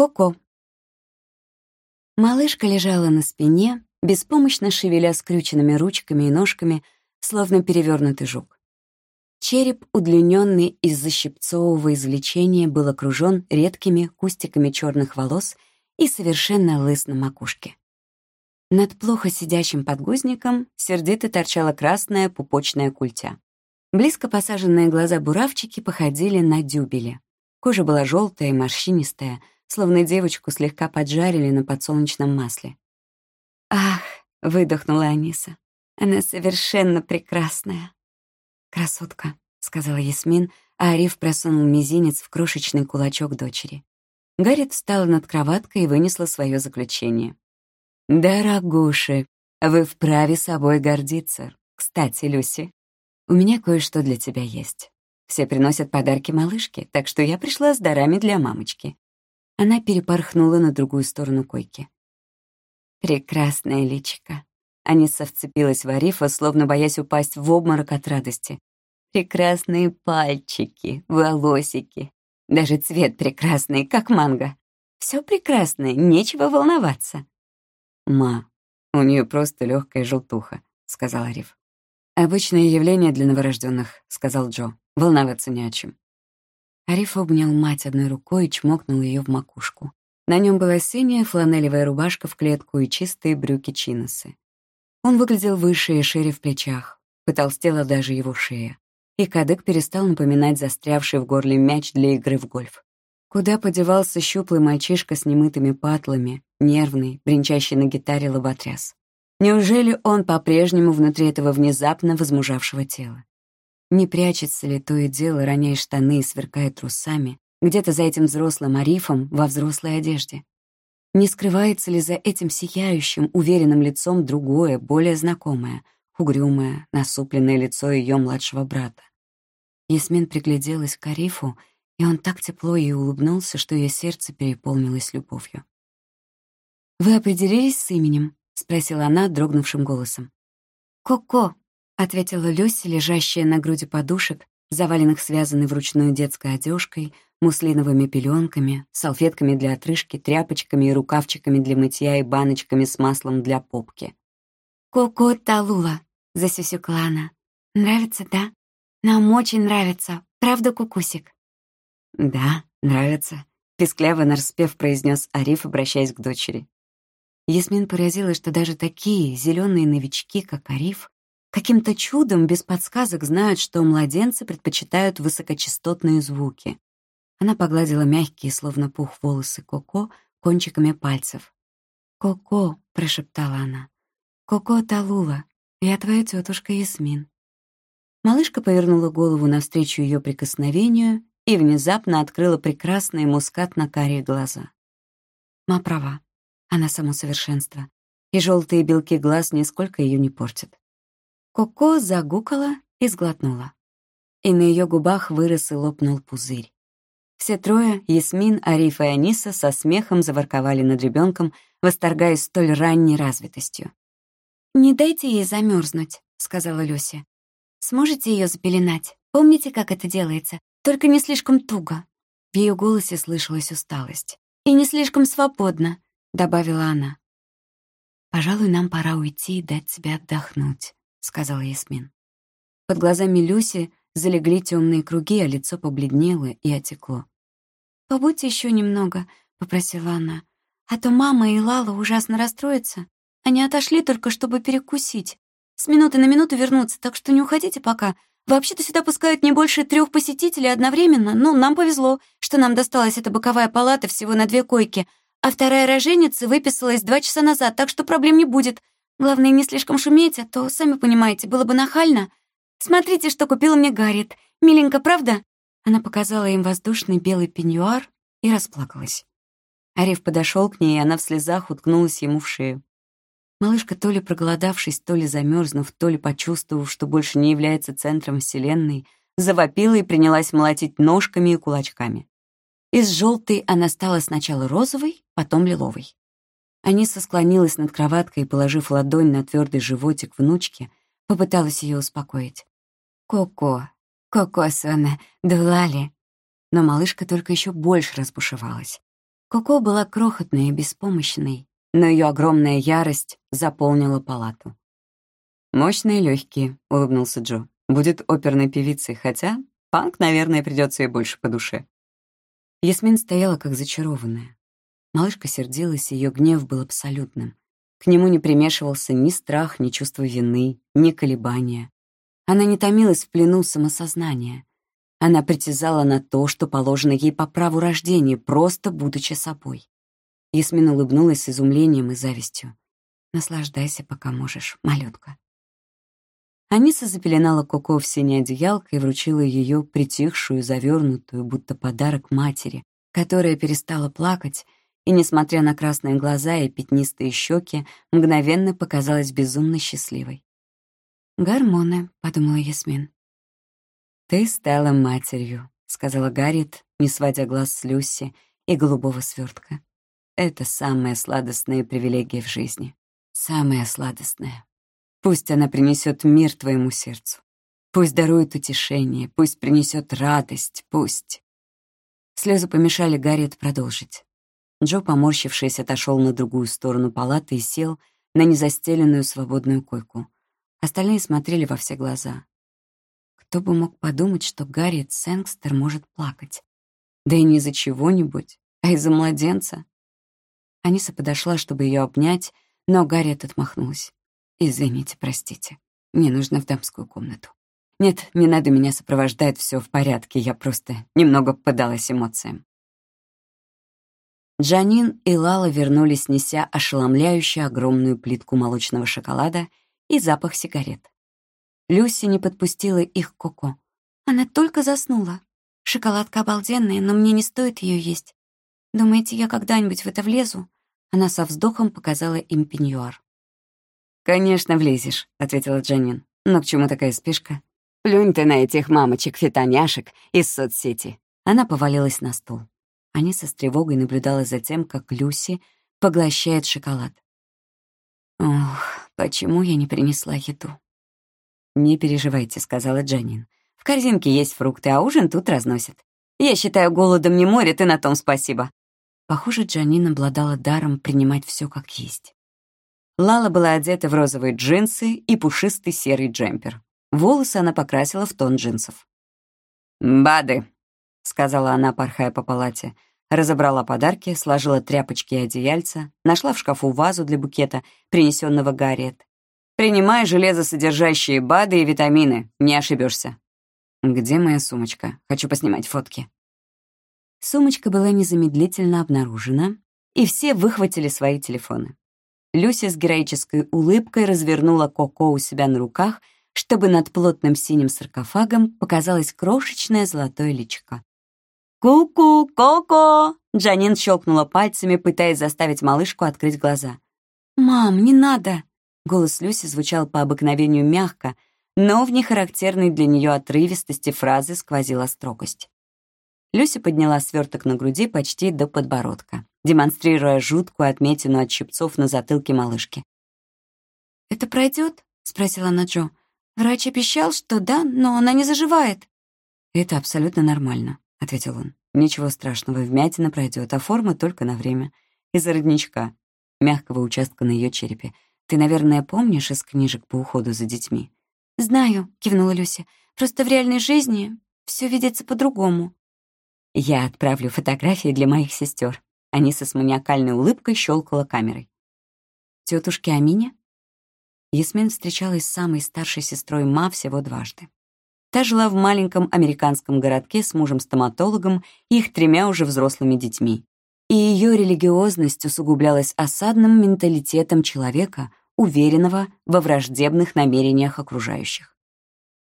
Коко. Малышка лежала на спине, беспомощно шевеля скрюченными ручками и ножками, словно перевернутый жук. Череп, удлиненный из-за щипцового извлечения, был окружен редкими кустиками черных волос и совершенно лыс на макушке. Над плохо сидящим подгузником сердито торчала красная пупочная культя. Близко посаженные глаза-буравчики походили на дюбели. Кожа была желтая и морщинистая, словно девочку слегка поджарили на подсолнечном масле. «Ах!» — выдохнула Аниса. «Она совершенно прекрасная!» «Красотка», — сказала Ясмин, а Ариф просунул мизинец в крошечный кулачок дочери. Гаррит встала над кроваткой и вынесла свое заключение. «Дорогуши, вы вправе собой гордиться. Кстати, Люси, у меня кое-что для тебя есть. Все приносят подарки малышке, так что я пришла с дарами для мамочки. Она перепорхнула на другую сторону койки. Прекрасное личико. Аниса вцепилась в Арифа, словно боясь упасть в обморок от радости. Прекрасные пальчики, волосики. Даже цвет прекрасный, как манго. Все прекрасное, нечего волноваться. «Ма, у нее просто легкая желтуха», — сказал Ариф. «Обычное явление для новорожденных, сказал Джо. «Волноваться не о чем». Ариф обнял мать одной рукой и чмокнул ее в макушку. На нем была синяя фланелевая рубашка в клетку и чистые брюки-чиносы. Он выглядел выше и шире в плечах, потолстела даже его шея. И кадык перестал напоминать застрявший в горле мяч для игры в гольф. Куда подевался щуплый мальчишка с немытыми патлами, нервный, бренчащий на гитаре лоботряс? Неужели он по-прежнему внутри этого внезапно возмужавшего тела? Не прячется ли то и дело, роняя штаны и сверкая трусами, где-то за этим взрослым арифом во взрослой одежде? Не скрывается ли за этим сияющим, уверенным лицом другое, более знакомое, угрюмое, насупленное лицо ее младшего брата? Ясмин пригляделась к Арифу, и он так тепло ей улыбнулся, что ее сердце переполнилось любовью. «Вы определились с именем?» — спросила она дрогнувшим голосом. «Коко», ответила Люси, лежащая на груди подушек, заваленных связанной вручную детской одежкой, муслиновыми пеленками, салфетками для отрыжки, тряпочками и рукавчиками для мытья и баночками с маслом для попки. «Коко Талула», — засюсюкала она. «Нравится, да? Нам очень нравится. Правда, Кукусик?» «Да, нравится», — пискляво нараспев произнес Ариф, обращаясь к дочери. Ясмин поразилась, что даже такие зеленые новички, как Ариф, Каким-то чудом без подсказок знают, что младенцы предпочитают высокочастотные звуки. Она погладила мягкие, словно пух, волосы Коко кончиками пальцев. «Коко», — прошептала она, — «Коко Талула, я твоя тетушка Ясмин». Малышка повернула голову навстречу ее прикосновению и внезапно открыла прекрасные мускатно-карие глаза. Ма права, она само совершенство, и желтые белки глаз нисколько ее не портят. Коко загукала и сглотнула. И на ее губах вырос и лопнул пузырь. Все трое, Ясмин, Ариф и Аниса, со смехом заворковали над ребенком, восторгаясь столь ранней развитостью. «Не дайте ей замерзнуть, сказала Люся. «Сможете ее запеленать? Помните, как это делается? Только не слишком туго». В ее голосе слышалась усталость. «И не слишком свободно», — добавила она. «Пожалуй, нам пора уйти и дать себе отдохнуть», — сказала Ясмин. Под глазами Люси залегли темные круги, а лицо побледнело и отекло. «Побудьте еще немного», — попросила она. «А то мама и Лала ужасно расстроятся. Они отошли только, чтобы перекусить. С минуты на минуту вернуться, так что не уходите пока. Вообще-то сюда пускают не больше трех посетителей одновременно. Ну, нам повезло, что нам досталась эта боковая палата всего на две койки, а вторая роженица выписалась два часа назад, так что проблем не будет. Главное, не слишком шуметь, а то, сами понимаете, было бы нахально. Смотрите, что купила мне Гарриет. Миленько, правда?» Она показала им воздушный белый пеньюар и расплакалась. Ариф подошел к ней, и она в слезах уткнулась ему в шею. Малышка, то ли проголодавшись, то ли замерзнув, то ли почувствовав, что больше не является центром Вселенной, завопила и принялась молотить ножками и кулачками. Из желтой она стала сначала розовой, потом лиловой. Аниса склонилась над кроваткой и, положив ладонь на твердый животик внучки, попыталась ее успокоить. «Коко, Коко, Сона, Дулали». Но малышка только еще больше разбушевалась. Коко была крохотной и беспомощной, но ее огромная ярость заполнила палату. «Мощные легкие», — улыбнулся Джо. «Будет оперной певицей, хотя панк, наверное, придется ей больше по душе». Ясмин стояла как зачарованная. Малышка сердилась, ее гнев был абсолютным. К нему не примешивался ни страх, ни чувство вины, ни колебания. Она не томилась в плену самосознания. Она притязала на то, что положено ей по праву рождения, просто будучи собой. Ясмин улыбнулась с изумлением и завистью. «Наслаждайся, пока можешь, малютка». Аниса запеленала Коко в синее одеялко и вручила ее притихшую, завернутую, будто подарок матери, которая перестала плакать и, несмотря на красные глаза и пятнистые щеки, мгновенно показалась безумно счастливой. «Гормоны», — подумала Ясмин. «Ты стала матерью», — сказала Гарриет, не сводя глаз с Люси и голубого свертка. «Это самая сладостная привилегия в жизни. Самая сладостная. Пусть она принесет мир твоему сердцу. Пусть дарует утешение, пусть принесет радость, пусть...» Слезы помешали Гарриет продолжить. Джо, поморщившись, отошел на другую сторону палаты и сел на незастеленную свободную койку. Остальные смотрели во все глаза. Кто бы мог подумать, что Гарриет Сэнгстер может плакать? Да и не из-за чего-нибудь, а из-за младенца. Аниса подошла, чтобы ее обнять, но Гарриет отмахнулась. «Извините, простите. Мне нужно в дамскую комнату. Нет, не надо меня сопровождать, все в порядке, я просто немного подалась эмоциям». Джанин и Лала вернулись, неся ошеломляющую огромную плитку молочного шоколада и запах сигарет. Люси не подпустила их к Коко. Она только заснула. Шоколадка обалденная, но мне не стоит ее есть. Думаете, я когда-нибудь в это влезу? Она со вздохом показала им пеньюар. «Конечно, влезешь», — ответила Джанин. «Но к чему такая спешка? Плюнь ты на этих мамочек-фитоняшек из соцсети». Она повалилась на стул. Аниса с тревогой наблюдала за тем, как Люси поглощает шоколад. «Ох, почему я не принесла еду?» «Не переживайте», — сказала Джанин. «В корзинке есть фрукты, а ужин тут разносят. Я считаю, голодом не морит, и на том спасибо». Похоже, Джанин обладала даром принимать все как есть. Лала была одета в розовые джинсы и пушистый серый джемпер. Волосы она покрасила в тон джинсов. «Бады», — сказала она, порхая по палате. Разобрала подарки, сложила тряпочки и одеяльца, нашла в шкафу вазу для букета, принесенного Гарриет. «Принимай железосодержащие БАДы и витамины, не ошибешься. «Где моя сумочка? Хочу поснимать фотки». Сумочка была незамедлительно обнаружена, и все выхватили свои телефоны. Люся с героической улыбкой развернула Коко у себя на руках, чтобы над плотным синим саркофагом показалось крошечное золотое личико. «Ку-ку, Коко!» Джанин щелкнула пальцами, пытаясь заставить малышку открыть глаза. «Мам, не надо!» Голос Люси звучал по обыкновению мягко, но в нехарактерной для нее отрывистости фразы сквозила строгость. Люся подняла сверток на груди почти до подбородка, демонстрируя жуткую отметину от щипцов на затылке малышки. «Это пройдет? спросила она Джо. «Врач обещал, что да, но она не заживает». «Это абсолютно нормально», — ответил он. «Ничего страшного, вмятина пройдет, а форма только на время. Из-за родничка, мягкого участка на ее черепе. Ты, наверное, помнишь из книжек по уходу за детьми?» «Знаю», — кивнула Люся. «Просто в реальной жизни все видится по-другому». «Я отправлю фотографии для моих сестер. Аниса с маниакальной улыбкой щелкала камерой. «Тетушке Амине?» Ясмин встречалась с самой старшей сестрой Ма всего дважды. Та жила в маленьком американском городке с мужем-стоматологом и их тремя уже взрослыми детьми. И ее религиозность усугублялась осадным менталитетом человека, уверенного во враждебных намерениях окружающих.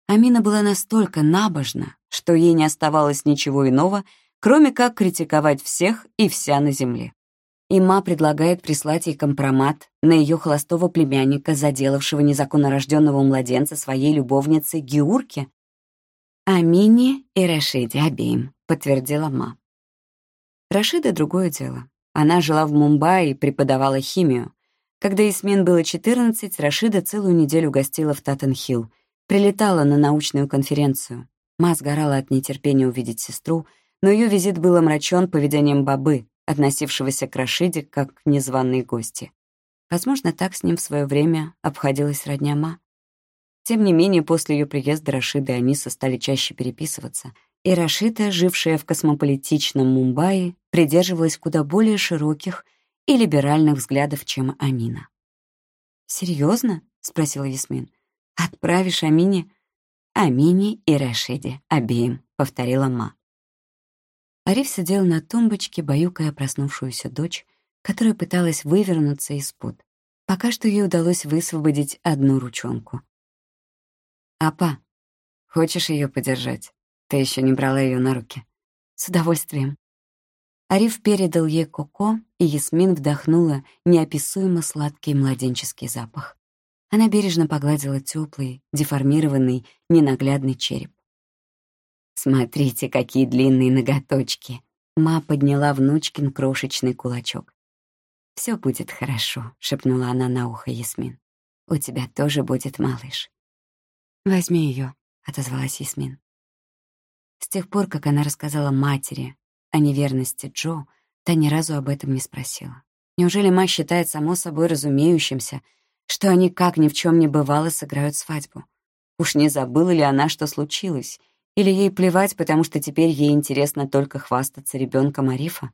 Амина была настолько набожна, что ей не оставалось ничего иного, кроме как критиковать всех и вся на земле. Има предлагает прислать ей компромат на ее холостого племянника, заделавшего незаконнорожденного младенца своей любовницы Геурке, «Амине и Рашиде обеим», — подтвердила Ма. Рашида — другое дело. Она жила в Мумбаи и преподавала химию. Когда Исмин было 14, Рашида целую неделю гостила в Таттенхилл, прилетала на научную конференцию. Ма сгорала от нетерпения увидеть сестру, но ее визит был омрачен поведением бабы, относившегося к Рашиде как к незваной гости. Возможно, так с ним в свое время обходилась родня Ма. Тем не менее, после ее приезда Рашида и Аниса стали чаще переписываться, и Рашида, жившая в космополитичном Мумбаи, придерживалась куда более широких и либеральных взглядов, чем Амина. «Серьезно?» — спросила Ясмин. «Отправишь Амине?» «Амине и Рашиде, обеим», — повторила Ма. Ариф сидел на тумбочке, баюкая проснувшуюся дочь, которая пыталась вывернуться из-под. Пока что ей удалось высвободить одну ручонку. «Апа, хочешь ее подержать? Ты еще не брала ее на руки». «С удовольствием». Ариф передал ей коко, и Ясмин вдохнула неописуемо сладкий младенческий запах. Она бережно погладила теплый, деформированный, ненаглядный череп. «Смотрите, какие длинные ноготочки!» Ма подняла внучкин крошечный кулачок. Все будет хорошо», — шепнула она на ухо Ясмин. «У тебя тоже будет малыш». «Возьми ее, отозвалась Ясмин. С тех пор, как она рассказала матери о неверности Джо, та ни разу об этом не спросила. Неужели ма считает само собой разумеющимся, что они, как ни в чем не бывало, сыграют свадьбу? Уж не забыла ли она, что случилось? Или ей плевать, потому что теперь ей интересно только хвастаться ребенком Арифа?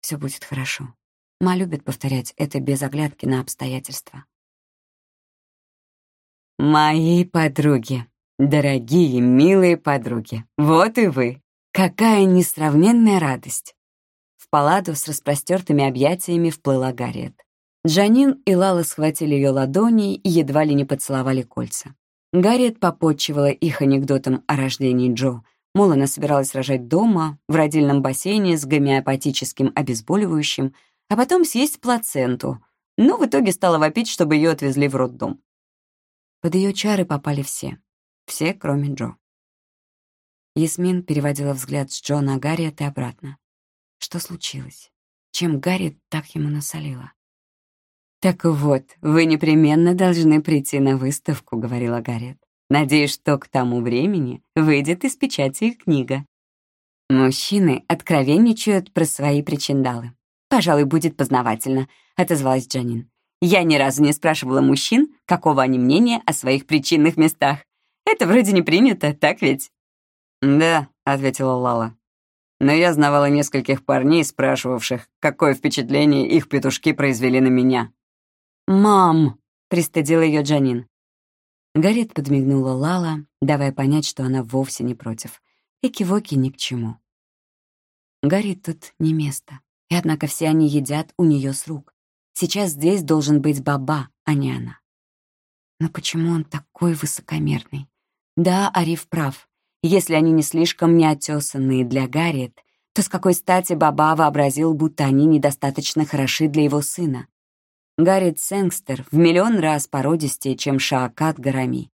Все будет хорошо. Ма любит повторять это без оглядки на обстоятельства. «Мои подруги, дорогие, милые подруги, вот и вы. Какая несравненная радость!» В паладу с распростертыми объятиями вплыла Гарриет. Джанин и Лала схватили ее ладони и едва ли не поцеловали кольца. Гарриет попотчевала их анекдотом о рождении Джо, мол, она собиралась рожать дома, в родильном бассейне с гомеопатическим обезболивающим — а потом съесть плаценту, но в итоге стала вопить, чтобы ее отвезли в роддом. Под ее чары попали все. Все, кроме Джо. Ясмин переводила взгляд с Джо на Гарриет и обратно. Что случилось? Чем Гарри так ему насолила? «Так вот, вы непременно должны прийти на выставку», — говорила Гарриет. «Надеюсь, что к тому времени выйдет из печати их книга». Мужчины откровенничают про свои причиндалы. «Пожалуй, будет познавательно», — отозвалась Джанин. «Я ни разу не спрашивала мужчин, какого они мнения о своих причинных местах. Это вроде не принято, так ведь?» «Да», — ответила Лала. «Но я знавала нескольких парней, спрашивавших, какое впечатление их петушки произвели на меня». «Мам!» — пристыдила ее Джанин. Гарет подмигнула Лала, давая понять, что она вовсе не против. И кивоки ни к чему. Гарри тут не место. И однако все они едят у нее с рук. Сейчас здесь должен быть Баба, а не она. Но почему он такой высокомерный? Да, Ариф прав. Если они не слишком неотесанные для Гарриет, то с какой стати Баба вообразил, будто они недостаточно хороши для его сына? Гарриет Сэнгстер в миллион раз породистее, чем Шаакат Гарами.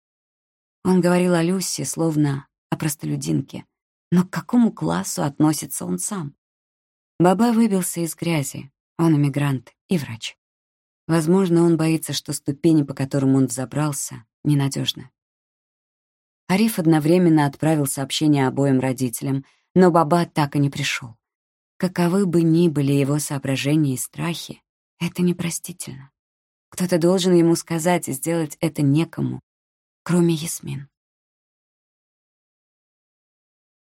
Он говорил о Люсе, словно о простолюдинке. Но к какому классу относится он сам? Баба выбился из грязи. Он эмигрант и врач. Возможно, он боится, что ступени, по которым он взобрался, ненадежны. Ариф одновременно отправил сообщение обоим родителям, но Баба так и не пришел. Каковы бы ни были его соображения и страхи, это непростительно. Кто-то должен ему сказать и сделать это некому, кроме Ясмин.